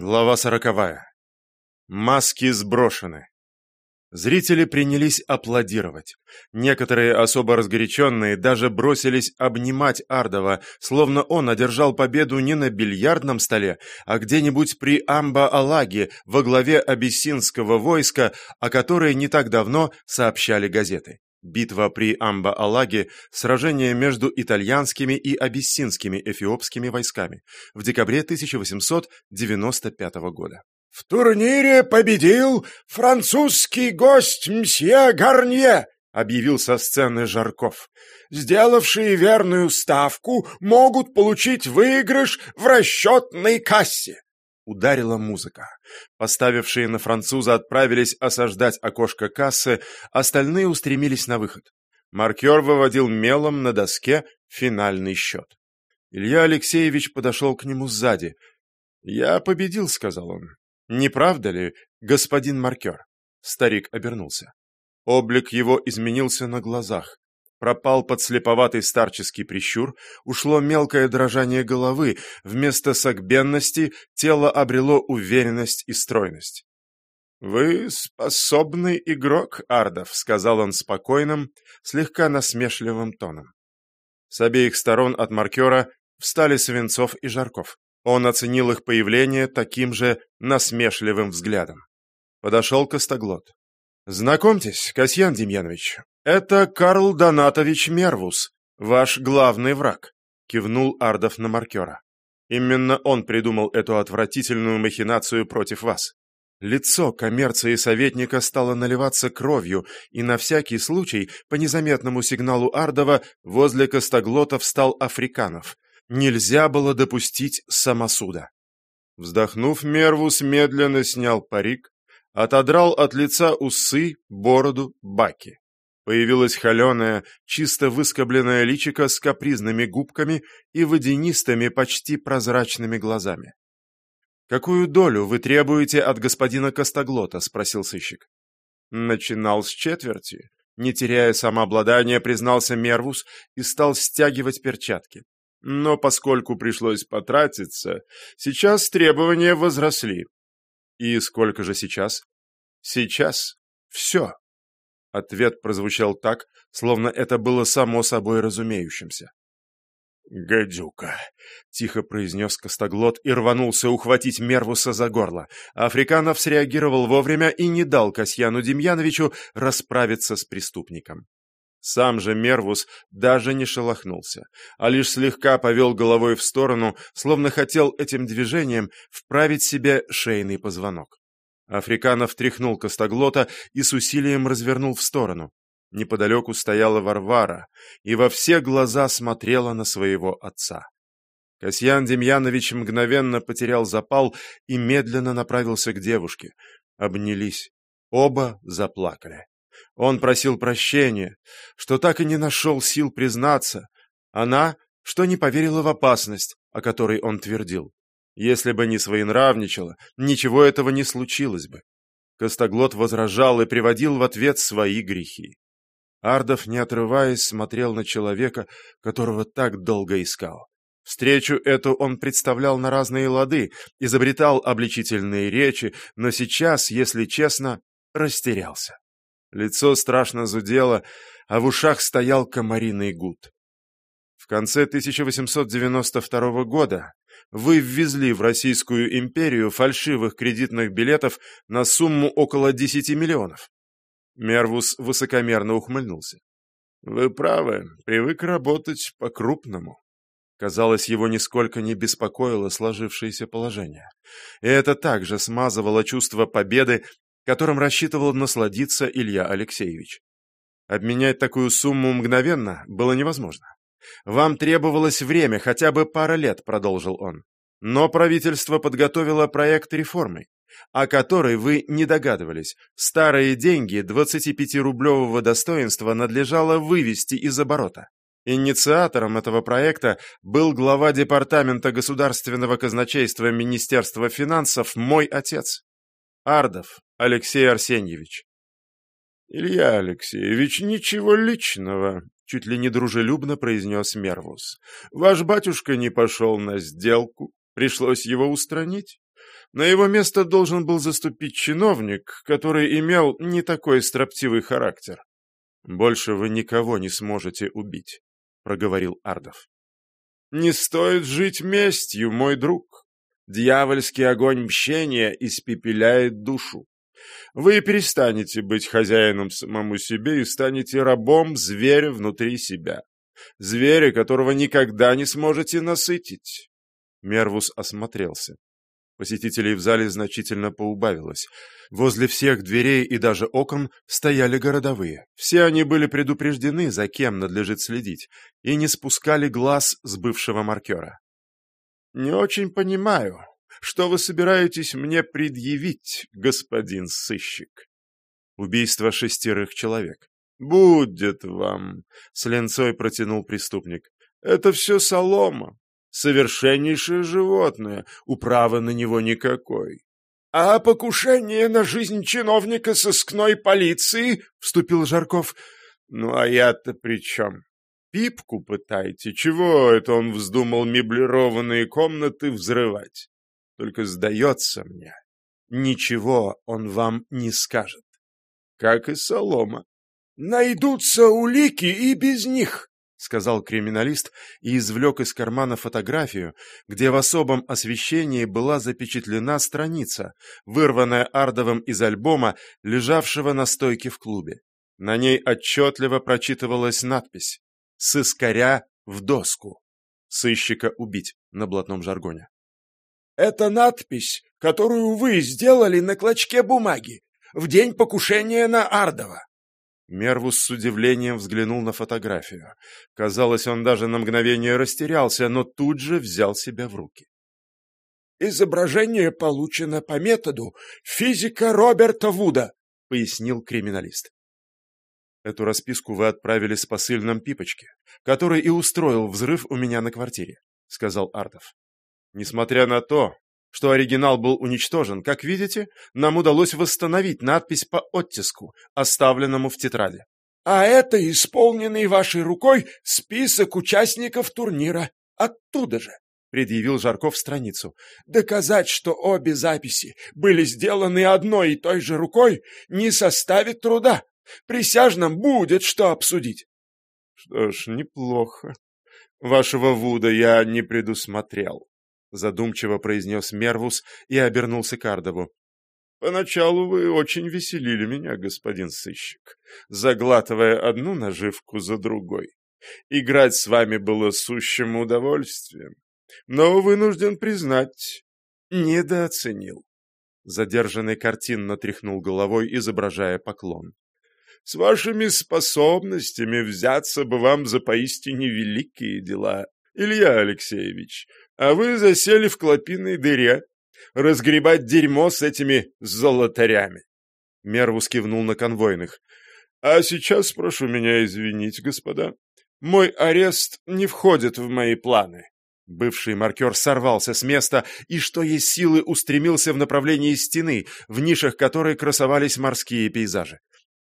Глава сороковая. Маски сброшены. Зрители принялись аплодировать. Некоторые, особо разгоряченные, даже бросились обнимать Ардова, словно он одержал победу не на бильярдном столе, а где-нибудь при Амба-Алаге во главе абиссинского войска, о которой не так давно сообщали газеты. Битва при Амба-Алаге – сражение между итальянскими и абиссинскими эфиопскими войсками в декабре 1895 года. «В турнире победил французский гость мсье Гарнье», — объявил со сцены Жарков. «Сделавшие верную ставку могут получить выигрыш в расчетной кассе». Ударила музыка. Поставившие на француза отправились осаждать окошко кассы, остальные устремились на выход. Маркер выводил мелом на доске финальный счет. Илья Алексеевич подошел к нему сзади. «Я победил», — сказал он. «Не правда ли, господин маркер?» Старик обернулся. Облик его изменился на глазах. Пропал подслеповатый старческий прищур, ушло мелкое дрожание головы, вместо согбенности тело обрело уверенность и стройность. «Вы способный игрок, Ардов», — сказал он спокойным, слегка насмешливым тоном. С обеих сторон от маркера встали Свинцов и Жарков. Он оценил их появление таким же насмешливым взглядом. Подошел Костоглот. «Знакомьтесь, Касьян Демьянович, это Карл Донатович Мервус, ваш главный враг», — кивнул Ардов на маркера. «Именно он придумал эту отвратительную махинацию против вас. Лицо коммерции советника стало наливаться кровью, и на всякий случай, по незаметному сигналу Ардова, возле Костоглота встал Африканов. Нельзя было допустить самосуда. Вздохнув, Мервус медленно снял парик, отодрал от лица усы, бороду, баки. Появилась холеная, чисто выскобленная личико с капризными губками и водянистыми, почти прозрачными глазами. «Какую долю вы требуете от господина Костоглота?» — спросил сыщик. Начинал с четверти. Не теряя самообладания, признался Мервус и стал стягивать перчатки. Но поскольку пришлось потратиться, сейчас требования возросли. И сколько же сейчас? Сейчас все. Ответ прозвучал так, словно это было само собой разумеющимся. «Гадюка!» — тихо произнес Костоглот и рванулся ухватить Мервуса за горло. Африканов среагировал вовремя и не дал Касьяну Демьяновичу расправиться с преступником. Сам же Мервус даже не шелохнулся, а лишь слегка повел головой в сторону, словно хотел этим движением вправить себе шейный позвонок. Африканов тряхнул Костоглота и с усилием развернул в сторону. Неподалеку стояла Варвара и во все глаза смотрела на своего отца. Касьян Демьянович мгновенно потерял запал и медленно направился к девушке. Обнялись. Оба заплакали. Он просил прощения, что так и не нашел сил признаться. Она, что не поверила в опасность, о которой он твердил. Если бы не своенравничала, ничего этого не случилось бы. Костоглот возражал и приводил в ответ свои грехи. Ардов, не отрываясь, смотрел на человека, которого так долго искал. Встречу эту он представлял на разные лады, изобретал обличительные речи, но сейчас, если честно, растерялся. Лицо страшно зудело, а в ушах стоял комариный гуд. В конце 1892 года вы ввезли в Российскую империю фальшивых кредитных билетов на сумму около 10 миллионов. Мервус высокомерно ухмыльнулся. Вы правы, привык работать по-крупному. Казалось, его нисколько не беспокоило сложившееся положение. И это также смазывало чувство победы, которым рассчитывал насладиться Илья Алексеевич. Обменять такую сумму мгновенно было невозможно. «Вам требовалось время, хотя бы пара лет», — продолжил он. «Но правительство подготовило проект реформы, о которой вы не догадывались. Старые деньги 25-рублевого достоинства надлежало вывести из оборота. Инициатором этого проекта был глава Департамента государственного казначейства Министерства финансов мой отец, Ардов Алексей Арсеньевич. «Илья Алексеевич, ничего личного», чуть ли не дружелюбно произнес Мервус. «Ваш батюшка не пошел на сделку, пришлось его устранить. На его место должен был заступить чиновник, который имел не такой строптивый характер. «Больше вы никого не сможете убить», — проговорил Ардов. «Не стоит жить местью, мой друг. Дьявольский огонь мщения испепеляет душу. Вы перестанете быть хозяином самому себе и станете рабом зверя внутри себя. Зверя, которого никогда не сможете насытить. Мервус осмотрелся. Посетителей в зале значительно поубавилось. Возле всех дверей и даже окон стояли городовые. Все они были предупреждены, за кем надлежит следить, и не спускали глаз с бывшего маркера. «Не очень понимаю, что вы собираетесь мне предъявить, господин сыщик?» «Убийство шестерых человек». «Будет вам», — с ленцой протянул преступник. «Это все солома. Совершеннейшее животное, управы на него никакой. «А покушение на жизнь чиновника сыскной полиции?» — вступил Жарков. «Ну, а я-то при чем? Пипку пытаете? Чего это он вздумал меблированные комнаты взрывать? Только сдается мне, ничего он вам не скажет. Как и солома. Найдутся улики и без них. — сказал криминалист и извлек из кармана фотографию, где в особом освещении была запечатлена страница, вырванная Ардовым из альбома, лежавшего на стойке в клубе. На ней отчетливо прочитывалась надпись «Сыскаря в доску». Сыщика убить на блатном жаргоне. «Это надпись, которую вы сделали на клочке бумаги в день покушения на Ардова. Мервус с удивлением взглянул на фотографию. Казалось, он даже на мгновение растерялся, но тут же взял себя в руки. «Изображение получено по методу физика Роберта Вуда», — пояснил криминалист. «Эту расписку вы отправили с посыльным Пипочке, который и устроил взрыв у меня на квартире», — сказал Артов. «Несмотря на то, что оригинал был уничтожен, как видите, нам удалось восстановить надпись по оттиску, оставленному в тетради. А это исполненный вашей рукой список участников турнира. Оттуда же, предъявил Жарков страницу. Доказать, что обе записи были сделаны одной и той же рукой, не составит труда. Присяжным будет что обсудить. Что ж, неплохо. Вашего Вуда я не предусмотрел задумчиво произнес Мервус и обернулся к Ардову. «Поначалу вы очень веселили меня, господин сыщик, заглатывая одну наживку за другой. Играть с вами было сущим удовольствием, но вынужден признать, недооценил». Задержанный картинно тряхнул головой, изображая поклон. «С вашими способностями взяться бы вам за поистине великие дела, Илья Алексеевич, а вы засели в клопиной дыре, разгребать дерьмо с этими золотарями. Мервус кивнул на конвойных. А сейчас прошу меня извинить, господа. Мой арест не входит в мои планы. Бывший маркер сорвался с места и, что есть силы, устремился в направлении стены, в нишах которой красовались морские пейзажи.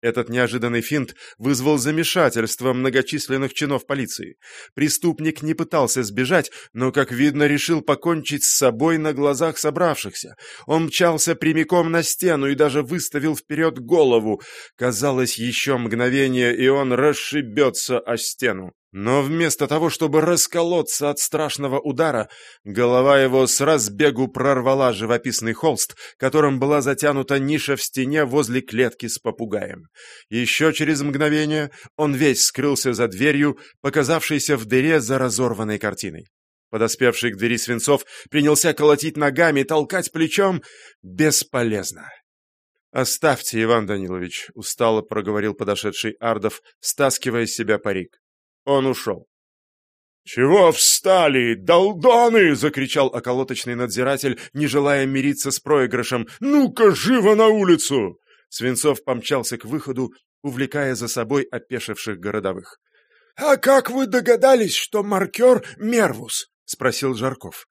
Этот неожиданный финт вызвал замешательство многочисленных чинов полиции. Преступник не пытался сбежать, но, как видно, решил покончить с собой на глазах собравшихся. Он мчался прямиком на стену и даже выставил вперед голову. Казалось, еще мгновение, и он расшибется о стену. Но вместо того, чтобы расколоться от страшного удара, голова его с разбегу прорвала живописный холст, которым была затянута ниша в стене возле клетки с попугаем. Еще через мгновение он весь скрылся за дверью, показавшейся в дыре за разорванной картиной. Подоспевший к двери Свинцов принялся колотить ногами, толкать плечом. Бесполезно. «Оставьте, Иван Данилович», — устало проговорил подошедший Ардов, стаскивая с себя парик. Он ушел. «Чего встали, долдоны?» — закричал околоточный надзиратель, не желая мириться с проигрышем. «Ну-ка, живо на улицу!» Свинцов помчался к выходу, увлекая за собой опешивших городовых. «А как вы догадались, что маркер — Мервус?» — спросил Жарков.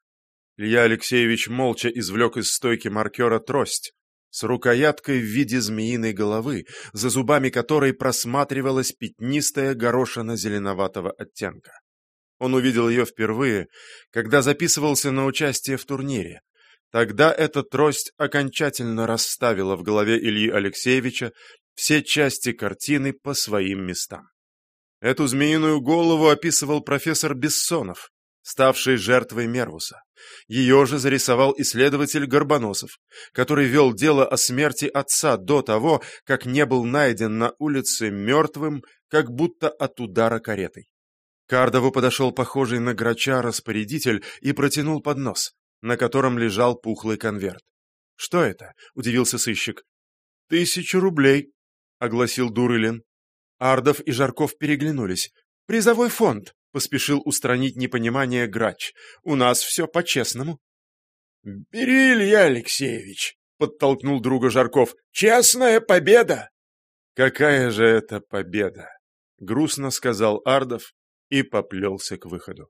Илья Алексеевич молча извлек из стойки маркера трость с рукояткой в виде змеиной головы, за зубами которой просматривалась пятнистая горошина зеленоватого оттенка. Он увидел ее впервые, когда записывался на участие в турнире. Тогда эта трость окончательно расставила в голове Ильи Алексеевича все части картины по своим местам. Эту змеиную голову описывал профессор Бессонов, ставший жертвой Мервуса. Ее же зарисовал исследователь Горбоносов, который вел дело о смерти отца до того, как не был найден на улице мертвым, как будто от удара каретой. Кардову подошел похожий на грача распорядитель и протянул поднос, на котором лежал пухлый конверт. «Что это?» — удивился сыщик. «Тысячу рублей», — огласил Дурылин. Ардов и Жарков переглянулись. «Призовой фонд», — поспешил устранить непонимание грач. «У нас все по-честному». «Бери, Илья Алексеевич», — подтолкнул друга Жарков. «Честная победа!» «Какая же это победа!» — грустно сказал Ардов и поплелся к выходу.